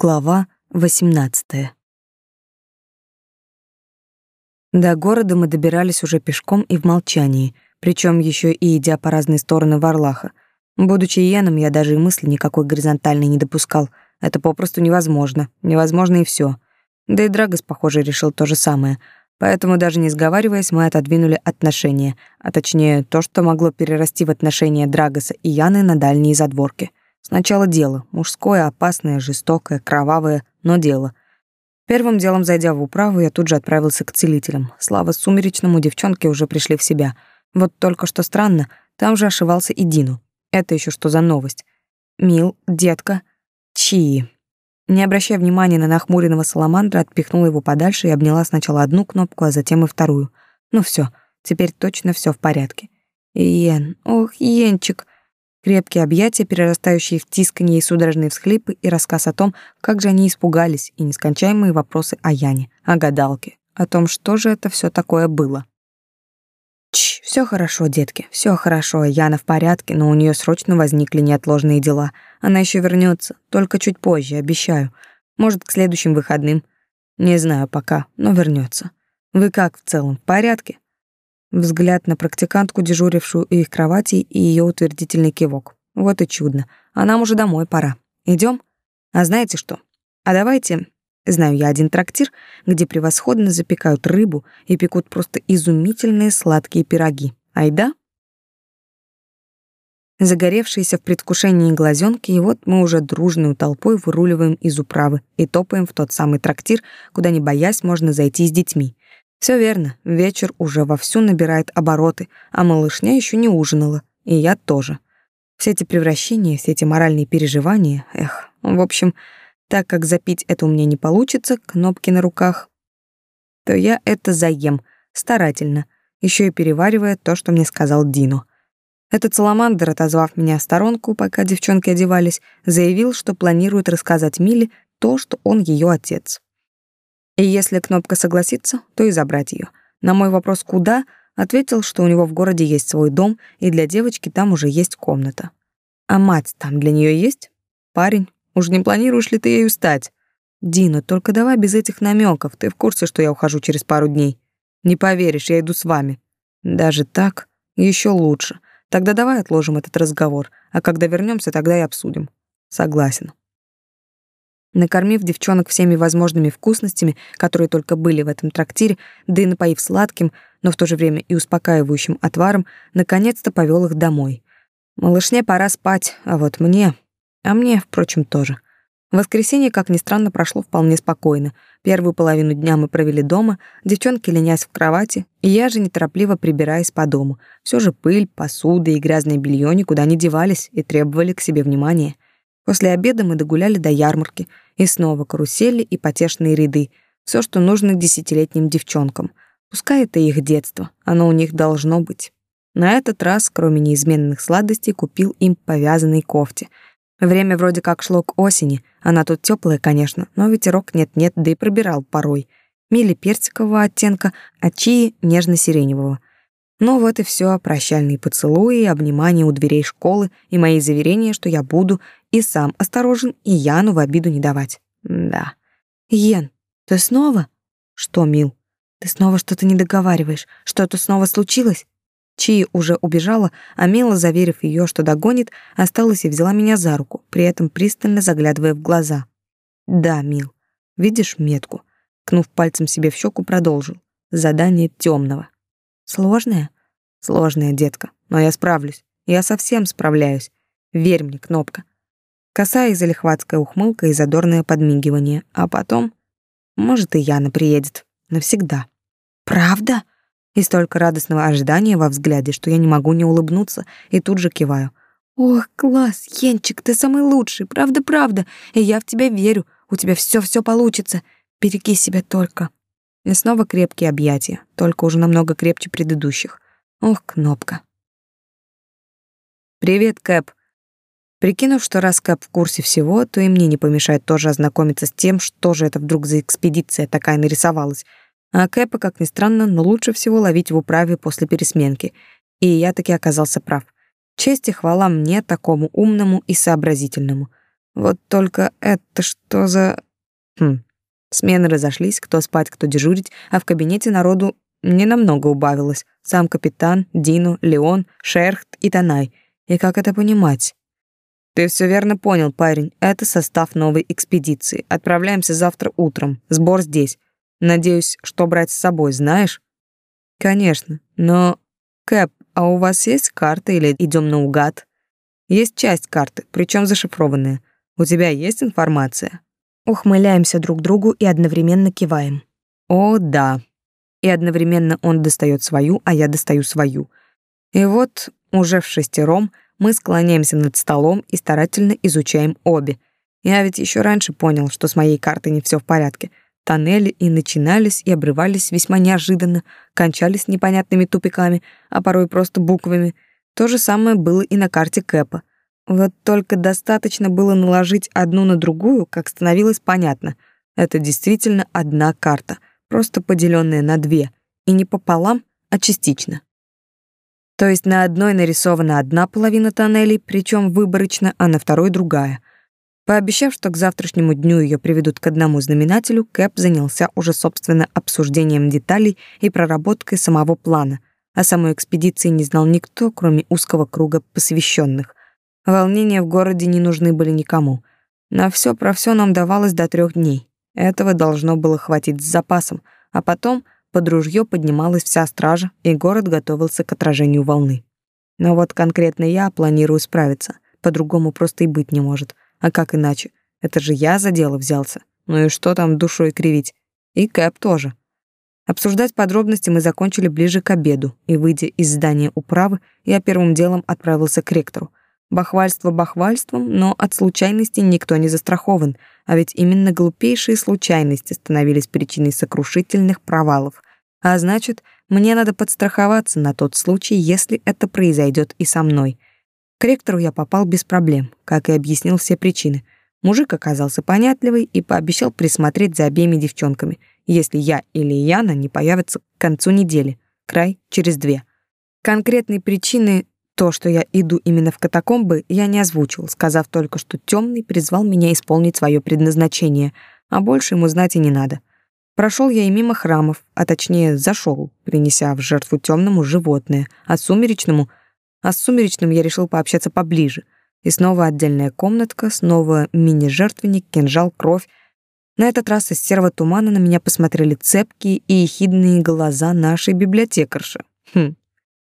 Глава 18. До города мы добирались уже пешком и в молчании, причем еще и идя по разные стороны Варлаха. Будучи иеном, я даже и мысли никакой горизонтальной не допускал. Это попросту невозможно. Невозможно и все. Да и Драгос, похоже, решил то же самое. Поэтому, даже не сговариваясь, мы отодвинули отношения, а точнее то, что могло перерасти в отношения Драгоса и Яны на дальние задворки — Сначала дело. Мужское, опасное, жестокое, кровавое, но дело. Первым делом, зайдя в управу, я тут же отправился к целителям. Слава сумеречному, девчонки уже пришли в себя. Вот только что странно, там же ошивался и Дину. Это еще что за новость? Мил, детка, чьи? Не обращая внимания на нахмуренного саламандра, отпихнула его подальше и обняла сначала одну кнопку, а затем и вторую. Ну все, теперь точно все в порядке. Иен, ох, Йенчик, Крепкие объятия, перерастающие в тисканье и судорожные всхлипы, и рассказ о том, как же они испугались, и нескончаемые вопросы о Яне, о гадалке, о том, что же это все такое было. Чш, все хорошо, детки, все хорошо. Яна в порядке, но у нее срочно возникли неотложные дела. Она еще вернется, только чуть позже, обещаю. Может, к следующим выходным. Не знаю пока, но вернется. Вы как в целом, в порядке? Взгляд на практикантку, дежурившую у их кровати, и ее утвердительный кивок. Вот и чудно. А нам уже домой пора. Идем? А знаете что? А давайте... Знаю я один трактир, где превосходно запекают рыбу и пекут просто изумительные сладкие пироги. Айда? Загоревшиеся в предвкушении глазенки, и вот мы уже дружной толпой выруливаем из управы и топаем в тот самый трактир, куда, не боясь, можно зайти с детьми. Все верно, вечер уже вовсю набирает обороты, а малышня еще не ужинала, и я тоже. Все эти превращения, все эти моральные переживания, эх, в общем, так как запить это у меня не получится, кнопки на руках, то я это заем, старательно, еще и переваривая то, что мне сказал Дино. Этот саламандр, отозвав меня в сторонку, пока девчонки одевались, заявил, что планирует рассказать Миле то, что он ее отец. И если кнопка согласится, то и забрать ее. На мой вопрос «куда?» ответил, что у него в городе есть свой дом, и для девочки там уже есть комната. А мать там для нее есть? Парень, уж не планируешь ли ты ею стать? Дина, только давай без этих намеков. Ты в курсе, что я ухожу через пару дней? Не поверишь, я иду с вами. Даже так? Еще лучше. Тогда давай отложим этот разговор, а когда вернемся, тогда и обсудим. Согласен. Накормив девчонок всеми возможными вкусностями, которые только были в этом трактире, да и напоив сладким, но в то же время и успокаивающим отваром, наконец-то повел их домой. Малышне пора спать, а вот мне... А мне, впрочем, тоже. Воскресенье, как ни странно, прошло вполне спокойно. Первую половину дня мы провели дома, девчонки ленясь в кровати, и я же неторопливо прибираясь по дому. Все же пыль, посуда и грязное белье никуда не девались и требовали к себе внимания. После обеда мы догуляли до ярмарки, и снова карусели и потешные ряды, все, что нужно десятилетним девчонкам. Пускай это их детство, оно у них должно быть. На этот раз, кроме неизменных сладостей, купил им повязанной кофте. Время вроде как шло к осени, она тут теплая, конечно, но ветерок нет-нет, да и пробирал порой. Мили персикового оттенка, а чии нежно-сиреневого. Ну вот и все, прощальные поцелуи, обнимания у дверей школы и мои заверения, что я буду и сам осторожен, и Яну в обиду не давать. Да. Йен, ты снова? Что, мил? Ты снова что-то не договариваешь? Что-то снова случилось? Чи уже убежала, а Мила, заверив ее, что догонит, осталась и взяла меня за руку, при этом пристально заглядывая в глаза. Да, мил. Видишь метку? Кнув пальцем себе в щеку, продолжил. Задание темного. Сложное? Сложное, детка, но я справлюсь. Я совсем справляюсь. Верь мне, кнопка. Косая залихватская ухмылка и задорное подмигивание. А потом, может, и Яна приедет. Навсегда. Правда? И столько радостного ожидания во взгляде, что я не могу не улыбнуться, и тут же киваю. Ох, класс, Енчик, ты самый лучший, правда-правда. И я в тебя верю. У тебя все-все получится. Береги себя только. И снова крепкие объятия, только уже намного крепче предыдущих. Ох, кнопка. «Привет, Кэп». Прикинув, что раз Кэп в курсе всего, то и мне не помешает тоже ознакомиться с тем, что же это вдруг за экспедиция такая нарисовалась. А Кэпа, как ни странно, но лучше всего ловить в управе после пересменки. И я таки оказался прав. Честь и хвала мне, такому умному и сообразительному. Вот только это что за... Хм. Смены разошлись, кто спать, кто дежурить, а в кабинете народу не намного убавилось. Сам капитан, Дину, Леон, Шерхт и Танай. И как это понимать? Ты все верно понял, парень. Это состав новой экспедиции. Отправляемся завтра утром. Сбор здесь. Надеюсь, что брать с собой, знаешь? Конечно, но... Кэп, а у вас есть карта или идем наугад? Есть часть карты, причем зашифрованная. У тебя есть информация? Ухмыляемся друг другу и одновременно киваем. О, да. И одновременно он достает свою, а я достаю свою. И вот уже в шестером мы склоняемся над столом и старательно изучаем обе. Я ведь еще раньше понял, что с моей картой не все в порядке. Тоннели и начинались, и обрывались весьма неожиданно, кончались непонятными тупиками, а порой просто буквами. То же самое было и на карте Кэпа. Вот только достаточно было наложить одну на другую, как становилось понятно. Это действительно одна карта, просто поделенная на две, и не пополам, а частично. То есть на одной нарисована одна половина тоннелей, причем выборочно, а на второй другая. Пообещав, что к завтрашнему дню ее приведут к одному знаменателю, Кэп занялся уже собственно обсуждением деталей и проработкой самого плана. О самой экспедиции не знал никто, кроме узкого круга посвященных. Волнения в городе не нужны были никому. На все про все нам давалось до трех дней. Этого должно было хватить с запасом, а потом — под ружье поднималась вся стража, и город готовился к отражению волны. Но вот конкретно я планирую справиться. По-другому просто и быть не может. А как иначе? Это же я за дело взялся. Ну и что там душой кривить? И Кэп тоже. Обсуждать подробности мы закончили ближе к обеду, и, выйдя из здания управы, я первым делом отправился к ректору. Бахвальство бахвальством, но от случайностей никто не застрахован, а ведь именно глупейшие случайности становились причиной сокрушительных провалов. А значит, мне надо подстраховаться на тот случай, если это произойдет и со мной. К ректору я попал без проблем, как и объяснил все причины. Мужик оказался понятливый и пообещал присмотреть за обеими девчонками, если я или Яна не появятся к концу недели, край через две. Конкретные причины то, что я иду именно в катакомбы, я не озвучил, сказав только, что темный призвал меня исполнить свое предназначение, а больше ему знать и не надо. Прошел я и мимо храмов, а точнее зашел, принеся в жертву темному животное, а сумеречному... А с сумеречным я решил пообщаться поближе. И снова отдельная комнатка, снова мини-жертвенник, кинжал, кровь. На этот раз из серого тумана на меня посмотрели цепкие и ехидные глаза нашей библиотекарши. Хм,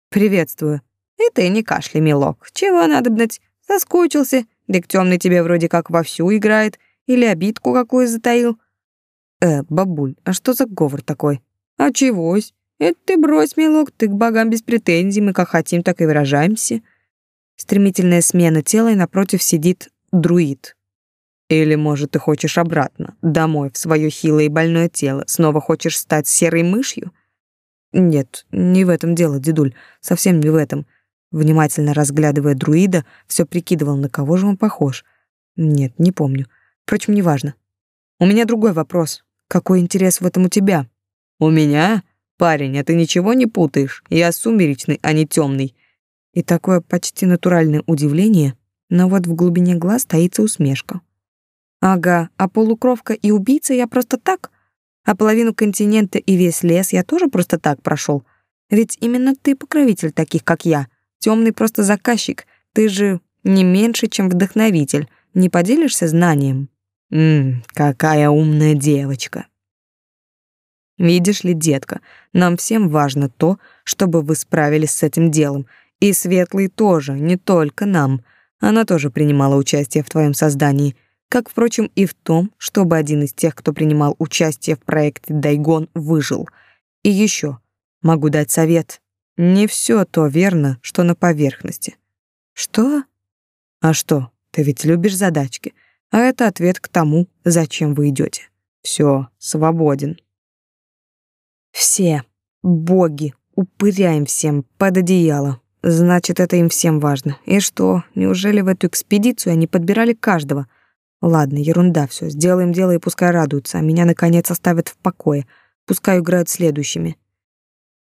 приветствую. И ты не кашляй, милок. Чего надобнать? Соскучился, Дик темный тебе вроде как вовсю играет. Или обидку какую затаил. Э, бабуль, а что за говор такой? А чегось? Это ты брось, милок, ты к богам без претензий, мы как хотим, так и выражаемся. Стремительная смена тела, и напротив сидит друид. Или, может, ты хочешь обратно, домой, в свое хилое и больное тело, снова хочешь стать серой мышью? Нет, не в этом дело, дедуль, совсем не в этом. Внимательно разглядывая друида, все прикидывал, на кого же он похож. Нет, не помню. Впрочем, неважно. У меня другой вопрос. Какой интерес в этом у тебя? У меня? Парень, а ты ничего не путаешь? Я сумеречный, а не темный. И такое почти натуральное удивление, но вот в глубине глаз таится усмешка. Ага, а полукровка и убийца я просто так? А половину континента и весь лес я тоже просто так прошел. Ведь именно ты покровитель таких, как я. Темный просто заказчик. Ты же не меньше, чем вдохновитель. Не поделишься знанием? Мм, какая умная девочка. Видишь ли, детка, нам всем важно то, чтобы вы справились с этим делом. И Светлый тоже, не только нам. Она тоже принимала участие в твоем создании, как, впрочем, и в том, чтобы один из тех, кто принимал участие в проекте Дайгон, выжил. И еще могу дать совет. Не все то верно, что на поверхности. Что? А что? Ты ведь любишь задачки. А это ответ к тому, зачем вы идете. Все, свободен. Все боги, упыряем всем под одеяло. Значит, это им всем важно. И что, неужели в эту экспедицию они подбирали каждого? Ладно, ерунда все. Сделаем дело и пускай радуются, а меня наконец оставят в покое. Пускай играют следующими.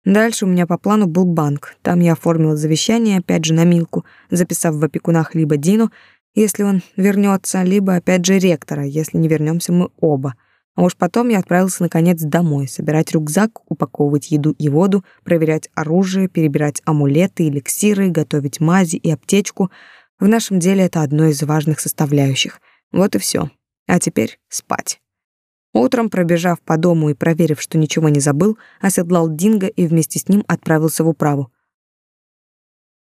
Дальше у меня по плану был банк. Там я оформила завещание, опять же, на Милку, записав в опекунах либо Дину, если он вернется, либо опять же ректора, если не вернемся мы оба. А уж потом я отправился наконец домой, собирать рюкзак, упаковывать еду и воду, проверять оружие, перебирать амулеты, эликсиры, готовить мази и аптечку. В нашем деле это одно из важных составляющих. Вот и все. А теперь спать. Утром, пробежав по дому и проверив, что ничего не забыл, оседлал Динго и вместе с ним отправился в управу.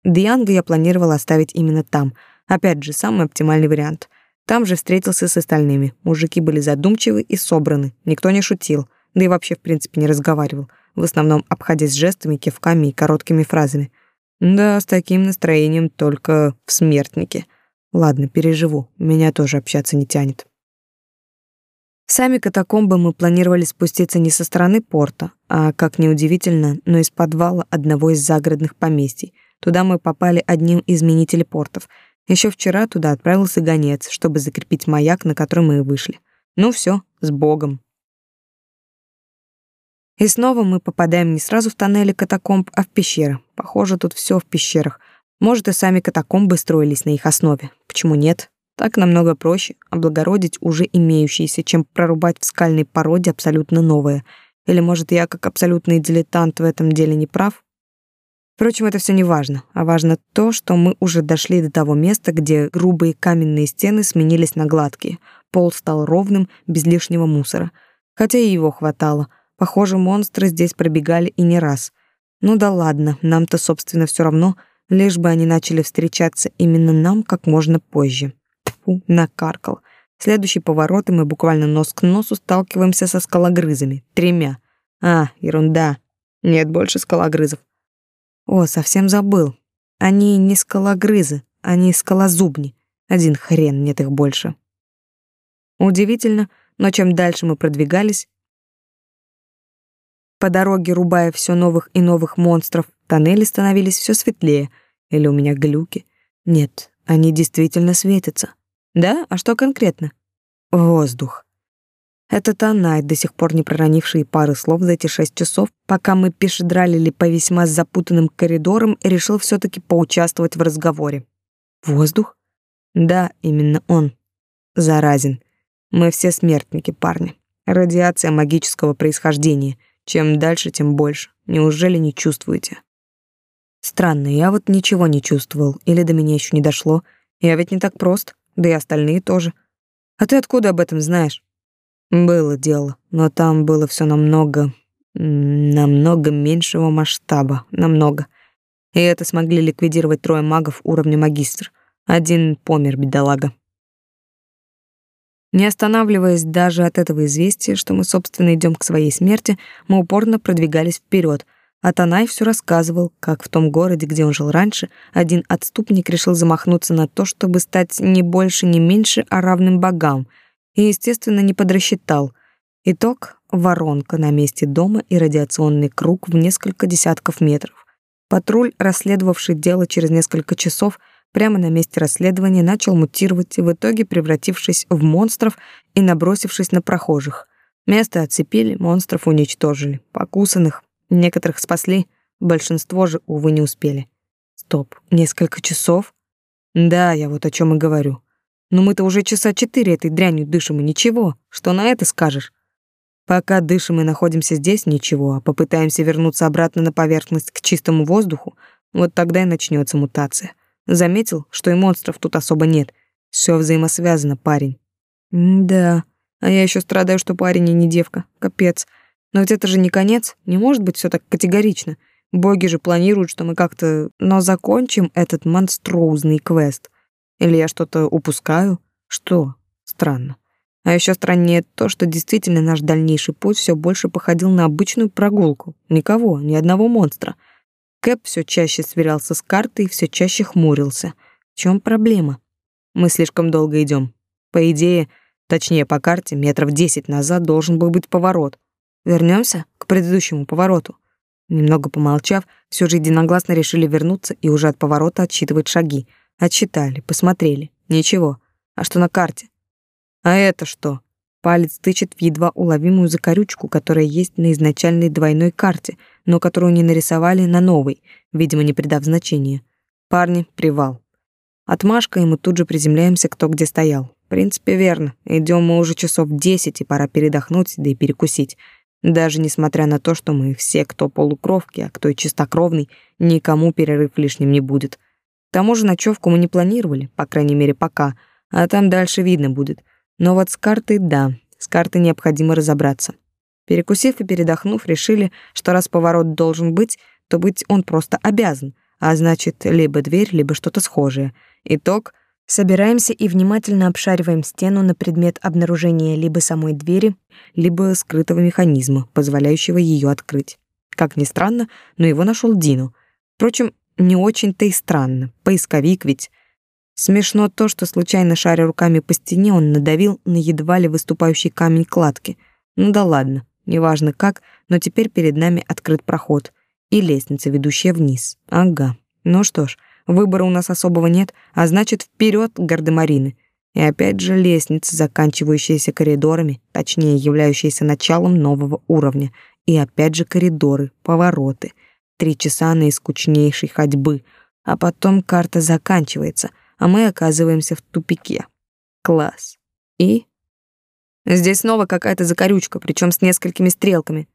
Дианго я планировал оставить именно там. Опять же, самый оптимальный вариант. Там же встретился с остальными. Мужики были задумчивы и собраны. Никто не шутил, да и вообще, в принципе, не разговаривал, в основном обходясь жестами, кивками и короткими фразами. Да, с таким настроением только в смертнике. Ладно, переживу. Меня тоже общаться не тянет. Сами катакомбы мы планировали спуститься не со стороны порта, а, как неудивительно, но из подвала одного из загородных поместий — Туда мы попали одним из мини-телепортов. Еще вчера туда отправился гонец, чтобы закрепить маяк, на который мы и вышли. Ну все, с Богом. И снова мы попадаем не сразу в тоннели катакомб, а в пещеры. Похоже, тут все в пещерах. Может, и сами катакомбы строились на их основе. Почему нет? Так намного проще облагородить уже имеющиеся, чем прорубать в скальной породе абсолютно новое. Или, может, я, как абсолютный дилетант в этом деле, не прав? Впрочем, это все не важно, а важно то, что мы уже дошли до того места, где грубые каменные стены сменились на гладкие, пол стал ровным, без лишнего мусора. Хотя и его хватало. Похоже, монстры здесь пробегали и не раз. Ну да ладно, нам-то, собственно, все равно, лишь бы они начали встречаться именно нам как можно позже. Тьфу, накаркал. Следующий поворот, и мы буквально нос к носу сталкиваемся со скалогрызами. Тремя. А, ерунда. Нет больше скалогрызов. О, совсем забыл. Они не скалогрызы, они скалозубни. Один хрен, нет их больше. Удивительно, но чем дальше мы продвигались, по дороге рубая все новых и новых монстров, тоннели становились все светлее. Или у меня глюки? Нет, они действительно светятся. Да? А что конкретно? Воздух. Этот Анайт, до сих пор не проронивший пары слов за эти шесть часов, пока мы пешедралили по весьма запутанным коридорам, решил все таки поучаствовать в разговоре. Воздух? Да, именно он. Заразен. Мы все смертники, парни. Радиация магического происхождения. Чем дальше, тем больше. Неужели не чувствуете? Странно, я вот ничего не чувствовал, или до меня еще не дошло. Я ведь не так прост, да и остальные тоже. А ты откуда об этом знаешь? Было дело, но там было все намного, намного меньшего масштаба, намного. И это смогли ликвидировать трое магов уровня магистр. Один помер, бедолага. Не останавливаясь даже от этого известия, что мы, собственно, идем к своей смерти, мы упорно продвигались вперед. А Танай все рассказывал, как в том городе, где он жил раньше, один отступник решил замахнуться на то, чтобы стать не больше, не меньше, а равным богам — и, естественно, не подрасчитал. Итог — воронка на месте дома и радиационный круг в несколько десятков метров. Патруль, расследовавший дело через несколько часов, прямо на месте расследования начал мутировать, в итоге превратившись в монстров и набросившись на прохожих. Место оцепили, монстров уничтожили, покусанных, некоторых спасли, большинство же, увы, не успели. Стоп, несколько часов? Да, я вот о чем и говорю. Но мы-то уже часа четыре этой дрянью дышим, и ничего. Что на это скажешь? Пока дышим и находимся здесь, ничего, а попытаемся вернуться обратно на поверхность к чистому воздуху, вот тогда и начнется мутация. Заметил, что и монстров тут особо нет. Все взаимосвязано, парень. М да, а я еще страдаю, что парень и не девка. Капец. Но ведь это же не конец, не может быть все так категорично. Боги же планируют, что мы как-то... Но закончим этот монструозный квест — или я что-то упускаю? Что? Странно. А еще страннее то, что действительно наш дальнейший путь все больше походил на обычную прогулку. Никого, ни одного монстра. Кэп все чаще сверялся с картой и все чаще хмурился. В чем проблема? Мы слишком долго идем. По идее, точнее по карте, метров десять назад должен был быть поворот. Вернемся к предыдущему повороту. Немного помолчав, все же единогласно решили вернуться и уже от поворота отсчитывать шаги — Отчитали, посмотрели. Ничего. А что на карте? А это что? Палец тычет в едва уловимую закорючку, которая есть на изначальной двойной карте, но которую не нарисовали на новой, видимо, не придав значения. Парни, привал. Отмашка, и мы тут же приземляемся кто где стоял. В принципе, верно. Идем мы уже часов десять, и пора передохнуть, да и перекусить. Даже несмотря на то, что мы все, кто полукровки, а кто и чистокровный, никому перерыв лишним не будет. К тому же ночевку мы не планировали, по крайней мере, пока, а там дальше видно будет. Но вот с картой, да, с картой необходимо разобраться. Перекусив и передохнув, решили, что раз поворот должен быть, то быть он просто обязан, а значит, либо дверь, либо что-то схожее. Итог — Собираемся и внимательно обшариваем стену на предмет обнаружения либо самой двери, либо скрытого механизма, позволяющего ее открыть. Как ни странно, но его нашел Дину. Впрочем, не очень-то и странно. Поисковик ведь. Смешно то, что случайно шаря руками по стене, он надавил на едва ли выступающий камень кладки. Ну да ладно, неважно как, но теперь перед нами открыт проход и лестница, ведущая вниз. Ага. Ну что ж, Выбора у нас особого нет, а значит, вперед гардемарины. И опять же лестница, заканчивающаяся коридорами, точнее, являющаяся началом нового уровня. И опять же коридоры, повороты. Три часа наискучнейшей ходьбы. А потом карта заканчивается, а мы оказываемся в тупике. Класс. И? Здесь снова какая-то закорючка, причем с несколькими стрелками.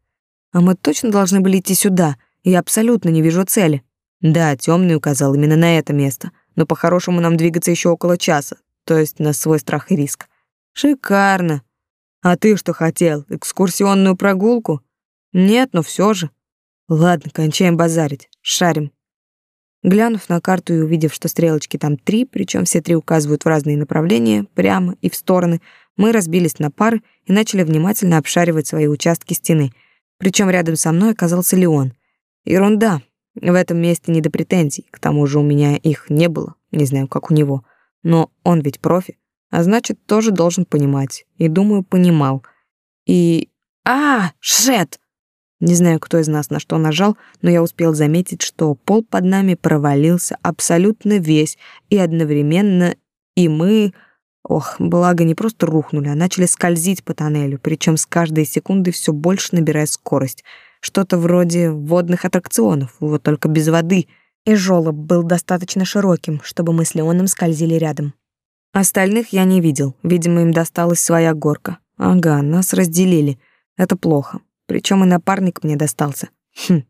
А мы точно должны были идти сюда. Я абсолютно не вижу цели. Да, темный указал именно на это место, но по-хорошему нам двигаться еще около часа, то есть на свой страх и риск. Шикарно. А ты что хотел, экскурсионную прогулку? Нет, но все же. Ладно, кончаем базарить, шарим. Глянув на карту и увидев, что стрелочки там три, причем все три указывают в разные направления, прямо и в стороны, мы разбились на пары и начали внимательно обшаривать свои участки стены. Причем рядом со мной оказался Леон. Ерунда, в этом месте не до претензий, к тому же у меня их не было, не знаю, как у него. Но он ведь профи, а значит, тоже должен понимать. И, думаю, понимал. И... А, шет! Не знаю, кто из нас на что нажал, но я успел заметить, что пол под нами провалился абсолютно весь, и одновременно и мы... Ох, благо не просто рухнули, а начали скользить по тоннелю, причем с каждой секундой все больше набирая скорость — что-то вроде водных аттракционов, вот только без воды. И жёлоб был достаточно широким, чтобы мы с Леоном скользили рядом. Остальных я не видел, видимо, им досталась своя горка. Ага, нас разделили. Это плохо. Причем и напарник мне достался. Хм.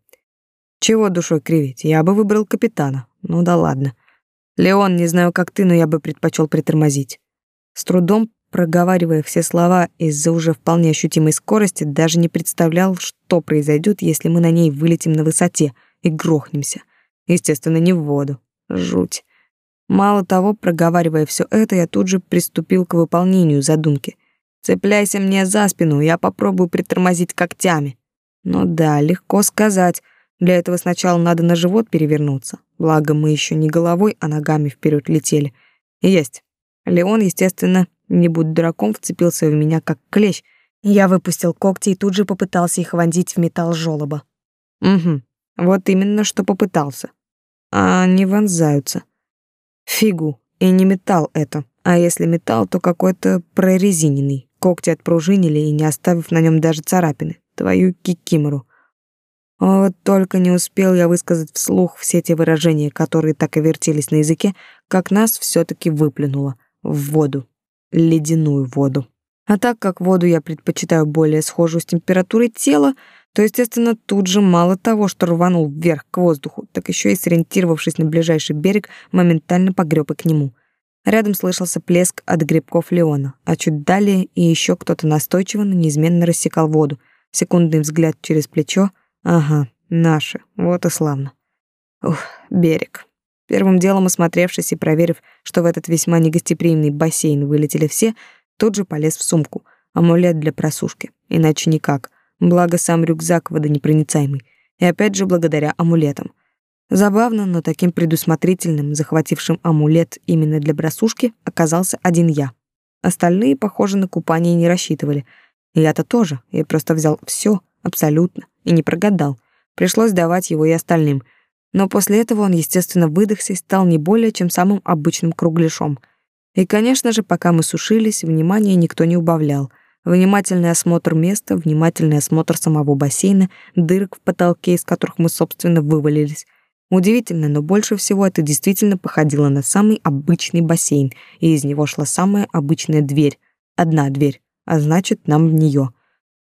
Чего душой кривить? Я бы выбрал капитана. Ну да ладно. Леон, не знаю, как ты, но я бы предпочел притормозить. С трудом проговаривая все слова из-за уже вполне ощутимой скорости, даже не представлял, что произойдет, если мы на ней вылетим на высоте и грохнемся. Естественно, не в воду. Жуть. Мало того, проговаривая все это, я тут же приступил к выполнению задумки. «Цепляйся мне за спину, я попробую притормозить когтями». Ну да, легко сказать. Для этого сначала надо на живот перевернуться. Благо, мы еще не головой, а ногами вперед летели. Есть. Леон, естественно, не будь дураком, вцепился в меня как клещ. Я выпустил когти и тут же попытался их вонзить в металл жёлоба. Угу, вот именно что попытался. А они вонзаются. Фигу, и не металл это. А если металл, то какой-то прорезиненный. Когти отпружинили и не оставив на нем даже царапины. Твою кикимору. Вот только не успел я высказать вслух все те выражения, которые так и вертелись на языке, как нас все таки выплюнуло в воду ледяную воду. А так как воду я предпочитаю более схожую с температурой тела, то, естественно, тут же мало того, что рванул вверх к воздуху, так еще и сориентировавшись на ближайший берег, моментально погреб и к нему. Рядом слышался плеск от грибков Леона, а чуть далее и еще кто-то настойчиво, но неизменно рассекал воду. Секундный взгляд через плечо. Ага, наши. Вот и славно. Ух, берег. Первым делом осмотревшись и проверив, что в этот весьма негостеприимный бассейн вылетели все, тут же полез в сумку. Амулет для просушки. Иначе никак. Благо сам рюкзак водонепроницаемый. И опять же благодаря амулетам. Забавно, но таким предусмотрительным, захватившим амулет именно для просушки, оказался один я. Остальные, похоже, на купание не рассчитывали. Я-то тоже. Я просто взял все, абсолютно, и не прогадал. Пришлось давать его и остальным — но после этого он, естественно, выдохся и стал не более чем самым обычным кругляшом. И, конечно же, пока мы сушились, внимания никто не убавлял. Внимательный осмотр места, внимательный осмотр самого бассейна, дырок в потолке, из которых мы, собственно, вывалились. Удивительно, но больше всего это действительно походило на самый обычный бассейн, и из него шла самая обычная дверь. Одна дверь, а значит, нам в нее.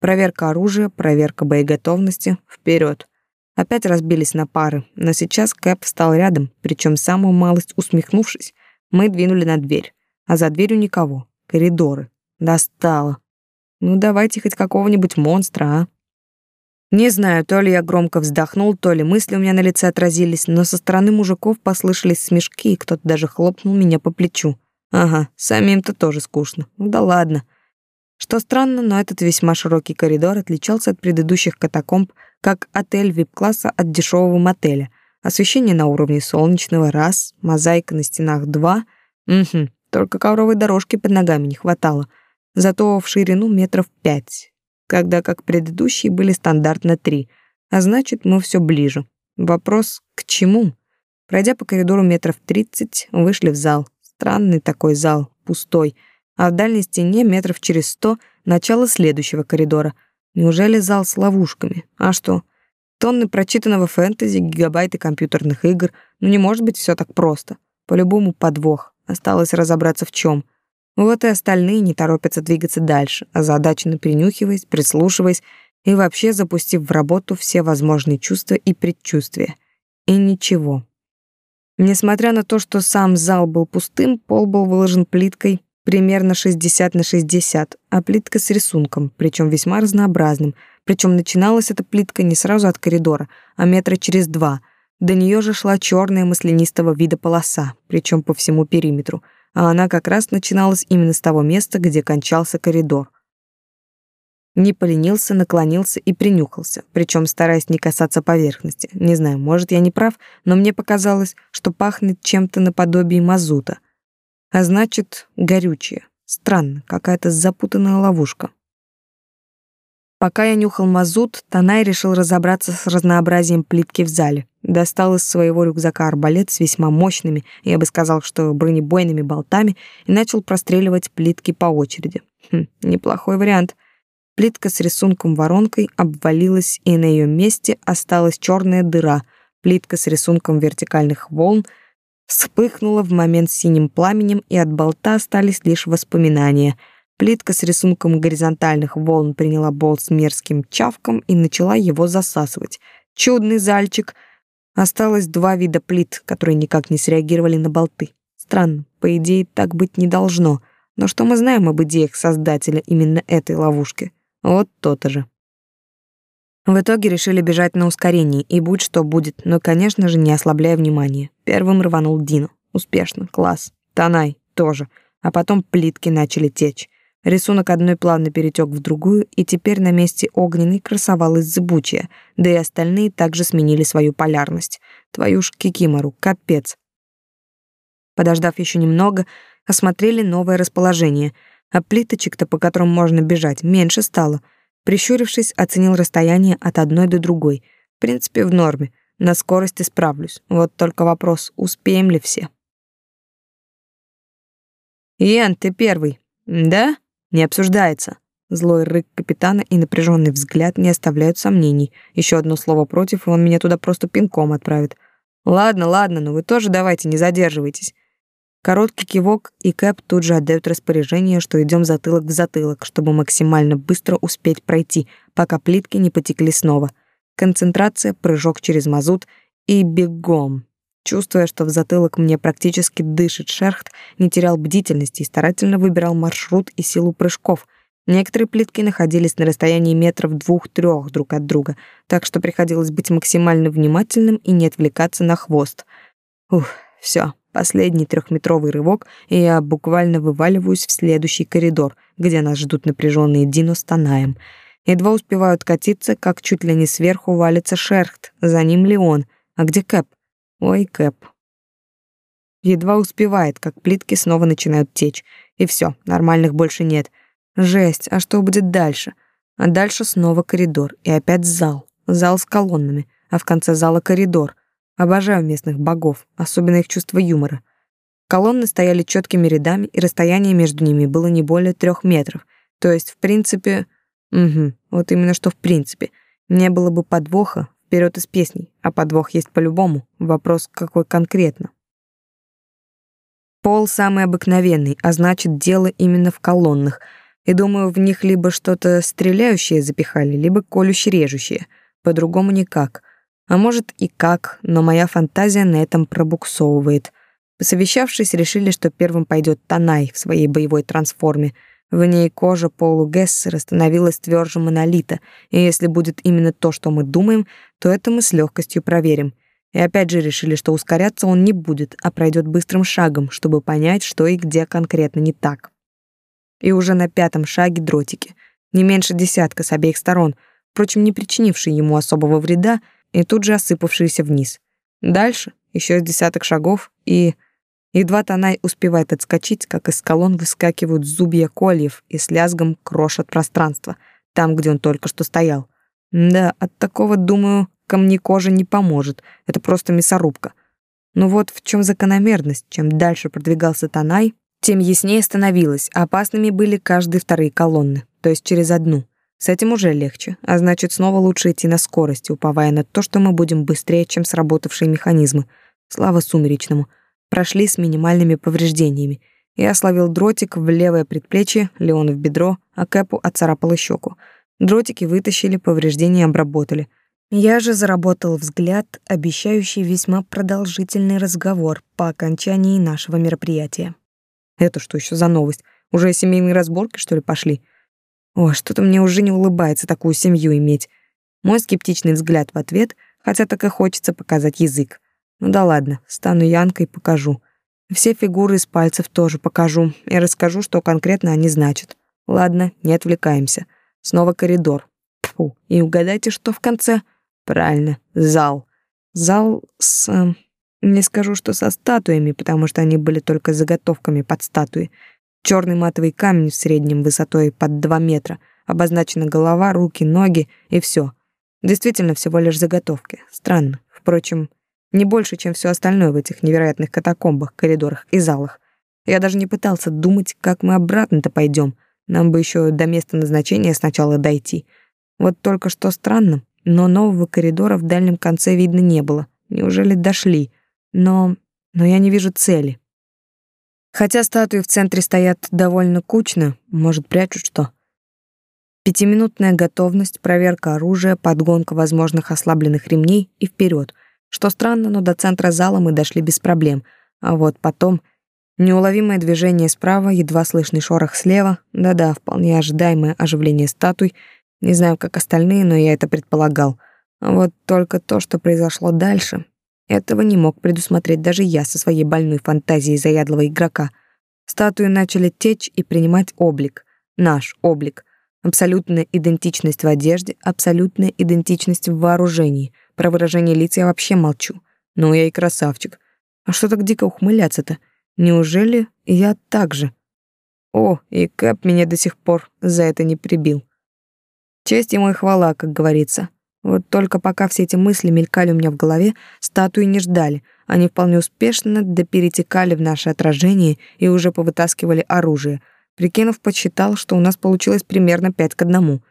Проверка оружия, проверка боеготовности, вперед. Опять разбились на пары, но сейчас Кэп встал рядом, причем самую малость усмехнувшись. Мы двинули на дверь, а за дверью никого. Коридоры. Достало. Ну давайте хоть какого-нибудь монстра, а? Не знаю, то ли я громко вздохнул, то ли мысли у меня на лице отразились, но со стороны мужиков послышались смешки, и кто-то даже хлопнул меня по плечу. Ага, самим-то тоже скучно. Ну да ладно. Что странно, но этот весьма широкий коридор отличался от предыдущих катакомб, как отель вип-класса от дешевого мотеля. Освещение на уровне солнечного — раз, мозаика на стенах — два. Угу, только ковровой дорожки под ногами не хватало. Зато в ширину метров пять когда как предыдущие были стандартно три, а значит, мы все ближе. Вопрос к чему? Пройдя по коридору метров тридцать, вышли в зал. Странный такой зал, пустой, а в дальней стене метров через сто начало следующего коридора. Неужели зал с ловушками? А что? Тонны прочитанного фэнтези, гигабайты компьютерных игр. Ну не может быть все так просто. По-любому подвох. Осталось разобраться в чем. Вот и остальные не торопятся двигаться дальше, озадаченно принюхиваясь, прислушиваясь и вообще запустив в работу все возможные чувства и предчувствия. И ничего. Несмотря на то, что сам зал был пустым, пол был выложен плиткой примерно 60 на 60, а плитка с рисунком, причем весьма разнообразным. Причем начиналась эта плитка не сразу от коридора, а метра через два. До нее же шла черная маслянистого вида полоса, причем по всему периметру — а она как раз начиналась именно с того места, где кончался коридор. Не поленился, наклонился и принюхался, причем стараясь не касаться поверхности. Не знаю, может, я не прав, но мне показалось, что пахнет чем-то наподобие мазута. А значит, горючее. Странно, какая-то запутанная ловушка. Пока я нюхал мазут, Танай решил разобраться с разнообразием плитки в зале. Достал из своего рюкзака арбалет с весьма мощными, я бы сказал, что бронебойными болтами, и начал простреливать плитки по очереди. Хм, неплохой вариант. Плитка с рисунком воронкой обвалилась, и на ее месте осталась черная дыра. Плитка с рисунком вертикальных волн вспыхнула в момент синим пламенем, и от болта остались лишь воспоминания — Плитка с рисунком горизонтальных волн приняла болт с мерзким чавком и начала его засасывать. Чудный зальчик. Осталось два вида плит, которые никак не среагировали на болты. Странно, по идее, так быть не должно. Но что мы знаем об идеях создателя именно этой ловушки? Вот то-то же. В итоге решили бежать на ускорении, и будь что будет, но, конечно же, не ослабляя внимания. Первым рванул Дину. Успешно, класс. Танай тоже. А потом плитки начали течь. Рисунок одной плавно перетек в другую, и теперь на месте огненной красовалась зыбучая, да и остальные также сменили свою полярность. Твою ж кикимору, капец. Подождав еще немного, осмотрели новое расположение, а плиточек-то, по которым можно бежать, меньше стало. Прищурившись, оценил расстояние от одной до другой. В принципе, в норме. На скорости справлюсь. Вот только вопрос, успеем ли все? «Ян, ты первый. Да?» Не обсуждается. Злой рык капитана и напряженный взгляд не оставляют сомнений. Еще одно слово против, и он меня туда просто пинком отправит. Ладно, ладно, но вы тоже давайте, не задерживайтесь. Короткий кивок, и Кэп тут же отдает распоряжение, что идем затылок в затылок, чтобы максимально быстро успеть пройти, пока плитки не потекли снова. Концентрация, прыжок через мазут и бегом. Чувствуя, что в затылок мне практически дышит шерхт, не терял бдительности и старательно выбирал маршрут и силу прыжков. Некоторые плитки находились на расстоянии метров двух-трех друг от друга, так что приходилось быть максимально внимательным и не отвлекаться на хвост. Ух, все, последний трехметровый рывок, и я буквально вываливаюсь в следующий коридор, где нас ждут напряженные Дино с Танаем. Едва успевают катиться, как чуть ли не сверху валится шерхт, за ним Леон. А где Кэп? Ой, Кэп. Едва успевает, как плитки снова начинают течь. И все, нормальных больше нет. Жесть, а что будет дальше? А дальше снова коридор, и опять зал. Зал с колоннами, а в конце зала коридор. Обожаю местных богов, особенно их чувство юмора. Колонны стояли четкими рядами, и расстояние между ними было не более трех метров. То есть, в принципе... Угу, вот именно что в принципе. Не было бы подвоха, вперед из песней, а подвох есть по-любому. Вопрос, какой конкретно. Пол самый обыкновенный, а значит, дело именно в колоннах. И думаю, в них либо что-то стреляющее запихали, либо колюще-режущее. По-другому никак. А может и как, но моя фантазия на этом пробуксовывает. Посовещавшись, решили, что первым пойдет Танай в своей боевой трансформе. В ней кожа Полу Гессера становилась тверже монолита, и если будет именно то, что мы думаем, то это мы с легкостью проверим. И опять же решили, что ускоряться он не будет, а пройдет быстрым шагом, чтобы понять, что и где конкретно не так. И уже на пятом шаге дротики, не меньше десятка с обеих сторон, впрочем, не причинившие ему особого вреда и тут же осыпавшиеся вниз. Дальше еще десяток шагов, и... Едва Танай успевает отскочить, как из колонн выскакивают зубья кольев и с лязгом крошат пространство, там, где он только что стоял. Да, от такого, думаю, камнекожа не поможет, это просто мясорубка. Но вот в чем закономерность, чем дальше продвигался Танай, тем яснее становилось, опасными были каждые вторые колонны, то есть через одну. С этим уже легче, а значит, снова лучше идти на скорости, уповая на то, что мы будем быстрее, чем сработавшие механизмы. Слава сумеречному. Прошли с минимальными повреждениями. Я словил дротик в левое предплечье, Леон в бедро, а Кэпу отцарапала щеку. Дротики вытащили, повреждения обработали — я же заработал взгляд, обещающий весьма продолжительный разговор по окончании нашего мероприятия. Это что еще за новость? Уже семейные разборки, что ли, пошли? О, что-то мне уже не улыбается такую семью иметь. Мой скептичный взгляд в ответ, хотя так и хочется показать язык. Ну да ладно, стану Янкой и покажу. Все фигуры из пальцев тоже покажу и расскажу, что конкретно они значат. Ладно, не отвлекаемся. Снова коридор. Фу, и угадайте, что в конце — Правильно, зал. Зал с... Э, не скажу, что со статуями, потому что они были только заготовками под статуи. Черный матовый камень в среднем высотой под два метра. Обозначена голова, руки, ноги и все. Действительно, всего лишь заготовки. Странно. Впрочем, не больше, чем все остальное в этих невероятных катакомбах, коридорах и залах. Я даже не пытался думать, как мы обратно-то пойдем. Нам бы еще до места назначения сначала дойти. Вот только что странно, но нового коридора в дальнем конце видно не было. Неужели дошли? Но... но я не вижу цели. Хотя статуи в центре стоят довольно кучно, может, прячут что. Пятиминутная готовность, проверка оружия, подгонка возможных ослабленных ремней и вперед. Что странно, но до центра зала мы дошли без проблем. А вот потом неуловимое движение справа, едва слышный шорох слева, да-да, вполне ожидаемое оживление статуй — не знаю, как остальные, но я это предполагал. А вот только то, что произошло дальше, этого не мог предусмотреть даже я со своей больной фантазией заядлого игрока. Статуи начали течь и принимать облик. Наш облик. Абсолютная идентичность в одежде, абсолютная идентичность в вооружении. Про выражение лиц я вообще молчу. Ну, я и красавчик. А что так дико ухмыляться-то? Неужели я так же? О, и Кэп меня до сих пор за это не прибил. Честь ему и хвала, как говорится. Вот только пока все эти мысли мелькали у меня в голове, статуи не ждали. Они вполне успешно доперетекали в наше отражение и уже повытаскивали оружие. Прикинув, подсчитал, что у нас получилось примерно пять к одному.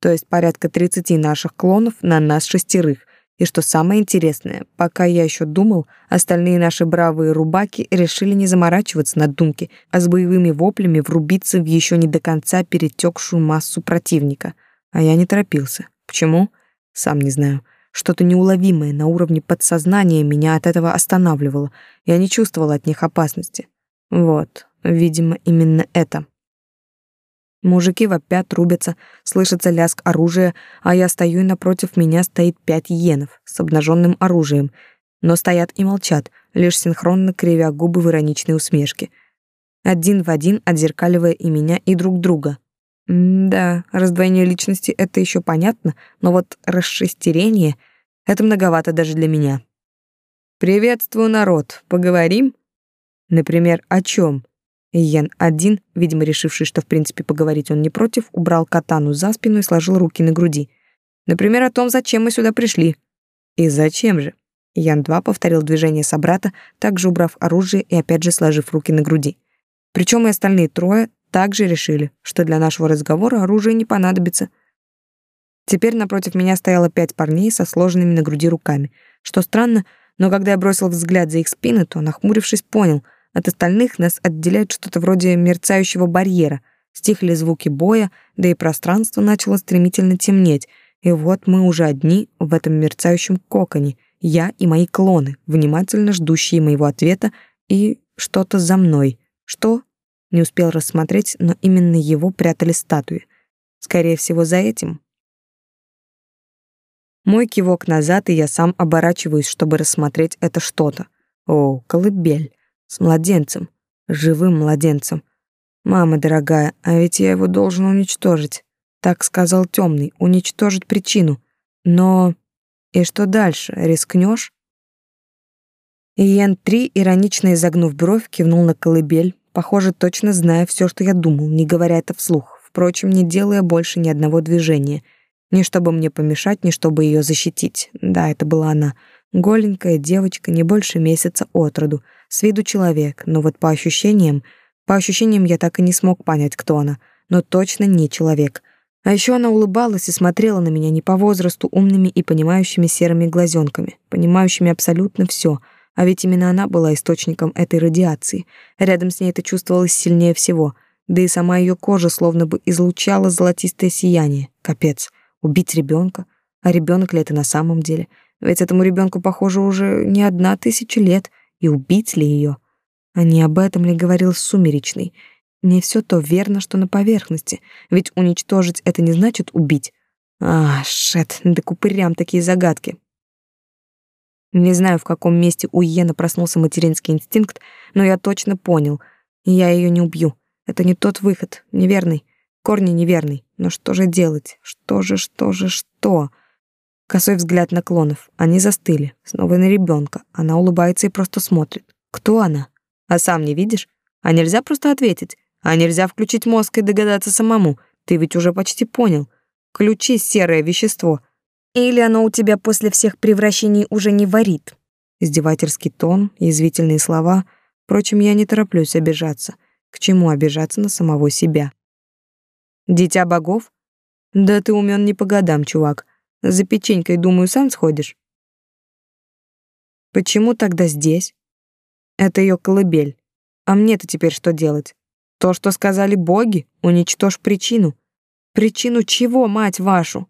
То есть порядка 30 наших клонов на нас шестерых. И что самое интересное, пока я еще думал, остальные наши бравые рубаки решили не заморачиваться над думки, а с боевыми воплями врубиться в еще не до конца перетекшую массу противника — а я не торопился. Почему? Сам не знаю. Что-то неуловимое на уровне подсознания меня от этого останавливало. Я не чувствовала от них опасности. Вот, видимо, именно это. Мужики вопят, рубятся, слышится лязг оружия, а я стою и напротив меня стоит пять иенов с обнаженным оружием, но стоят и молчат, лишь синхронно кривя губы в ироничной усмешке. Один в один отзеркаливая и меня, и друг друга, да, раздвоение личности — это еще понятно, но вот расшестерение — это многовато даже для меня. «Приветствую, народ. Поговорим?» Например, о чем? Йен один, видимо, решивший, что в принципе поговорить он не против, убрал катану за спину и сложил руки на груди. Например, о том, зачем мы сюда пришли. И зачем же? Ян 2 повторил движение собрата, также убрав оружие и опять же сложив руки на груди. Причем и остальные трое также решили, что для нашего разговора оружие не понадобится. Теперь напротив меня стояло пять парней со сложенными на груди руками. Что странно, но когда я бросил взгляд за их спины, то, нахмурившись, понял, от остальных нас отделяет что-то вроде мерцающего барьера. Стихли звуки боя, да и пространство начало стремительно темнеть, и вот мы уже одни в этом мерцающем коконе, я и мои клоны, внимательно ждущие моего ответа, и что-то за мной. Что? Не успел рассмотреть, но именно его прятали статуи. Скорее всего, за этим. Мой кивок назад, и я сам оборачиваюсь, чтобы рассмотреть это что-то. О, колыбель. С младенцем. Живым младенцем. Мама дорогая, а ведь я его должен уничтожить. Так сказал темный, уничтожить причину. Но... И что дальше? Рискнешь? Иен-3, иронично изогнув бровь, кивнул на колыбель, похоже, точно зная все, что я думал, не говоря это вслух, впрочем, не делая больше ни одного движения. Ни чтобы мне помешать, ни чтобы ее защитить. Да, это была она. Голенькая девочка, не больше месяца от роду, с виду человек, но вот по ощущениям... По ощущениям я так и не смог понять, кто она, но точно не человек. А еще она улыбалась и смотрела на меня не по возрасту умными и понимающими серыми глазенками, понимающими абсолютно все — а ведь именно она была источником этой радиации. Рядом с ней это чувствовалось сильнее всего. Да и сама ее кожа словно бы излучала золотистое сияние. Капец. Убить ребенка? А ребенок ли это на самом деле? Ведь этому ребенку, похоже, уже не одна тысяча лет. И убить ли ее? А не об этом ли говорил Сумеречный? Не все то верно, что на поверхности. Ведь уничтожить это не значит убить. А, шет, да купырям такие загадки. Не знаю, в каком месте у Йена проснулся материнский инстинкт, но я точно понял. Я ее не убью. Это не тот выход, неверный. Корни неверный. Но что же делать? Что же, что же, что? Косой взгляд на клонов. Они застыли. Снова на ребенка. Она улыбается и просто смотрит. Кто она? А сам не видишь? А нельзя просто ответить? А нельзя включить мозг и догадаться самому? Ты ведь уже почти понял. Ключи серое вещество — или оно у тебя после всех превращений уже не варит? Издевательский тон, язвительные слова. Впрочем, я не тороплюсь обижаться. К чему обижаться на самого себя? Дитя богов? Да ты умен не по годам, чувак. За печенькой, думаю, сам сходишь. Почему тогда здесь? Это ее колыбель. А мне-то теперь что делать? То, что сказали боги, уничтожь причину. Причину чего, мать вашу?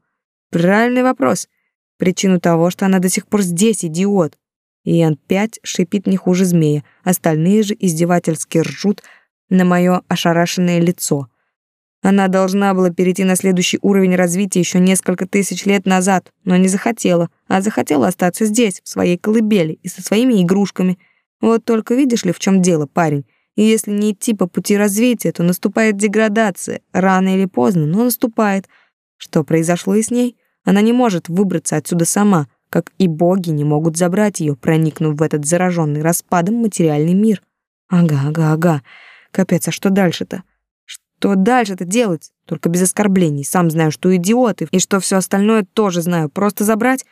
Правильный вопрос. Причину того, что она до сих пор здесь, идиот. Иэн 5 шипит не хуже змея, остальные же издевательски ржут на мое ошарашенное лицо. Она должна была перейти на следующий уровень развития еще несколько тысяч лет назад, но не захотела, а захотела остаться здесь, в своей колыбели и со своими игрушками. Вот только видишь ли, в чем дело, парень? И если не идти по пути развития, то наступает деградация, рано или поздно, но наступает. Что произошло и с ней? Она не может выбраться отсюда сама, как и боги не могут забрать ее, проникнув в этот зараженный распадом материальный мир. Ага, ага, ага. Капец, а что дальше-то? Что дальше-то делать? Только без оскорблений. Сам знаю, что идиоты, и что все остальное тоже знаю. Просто забрать?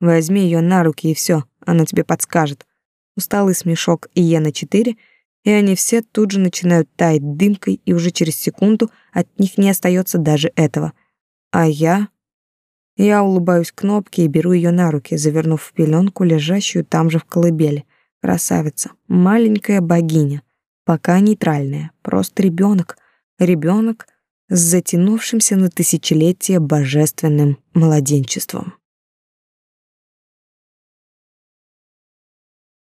Возьми ее на руки, и все. Она тебе подскажет. Усталый смешок Иена 4, и они все тут же начинают таять дымкой, и уже через секунду от них не остается даже этого. А я я улыбаюсь кнопке и беру ее на руки, завернув в пеленку, лежащую там же в колыбели. Красавица, маленькая богиня, пока нейтральная, просто ребенок, ребенок с затянувшимся на тысячелетия божественным младенчеством.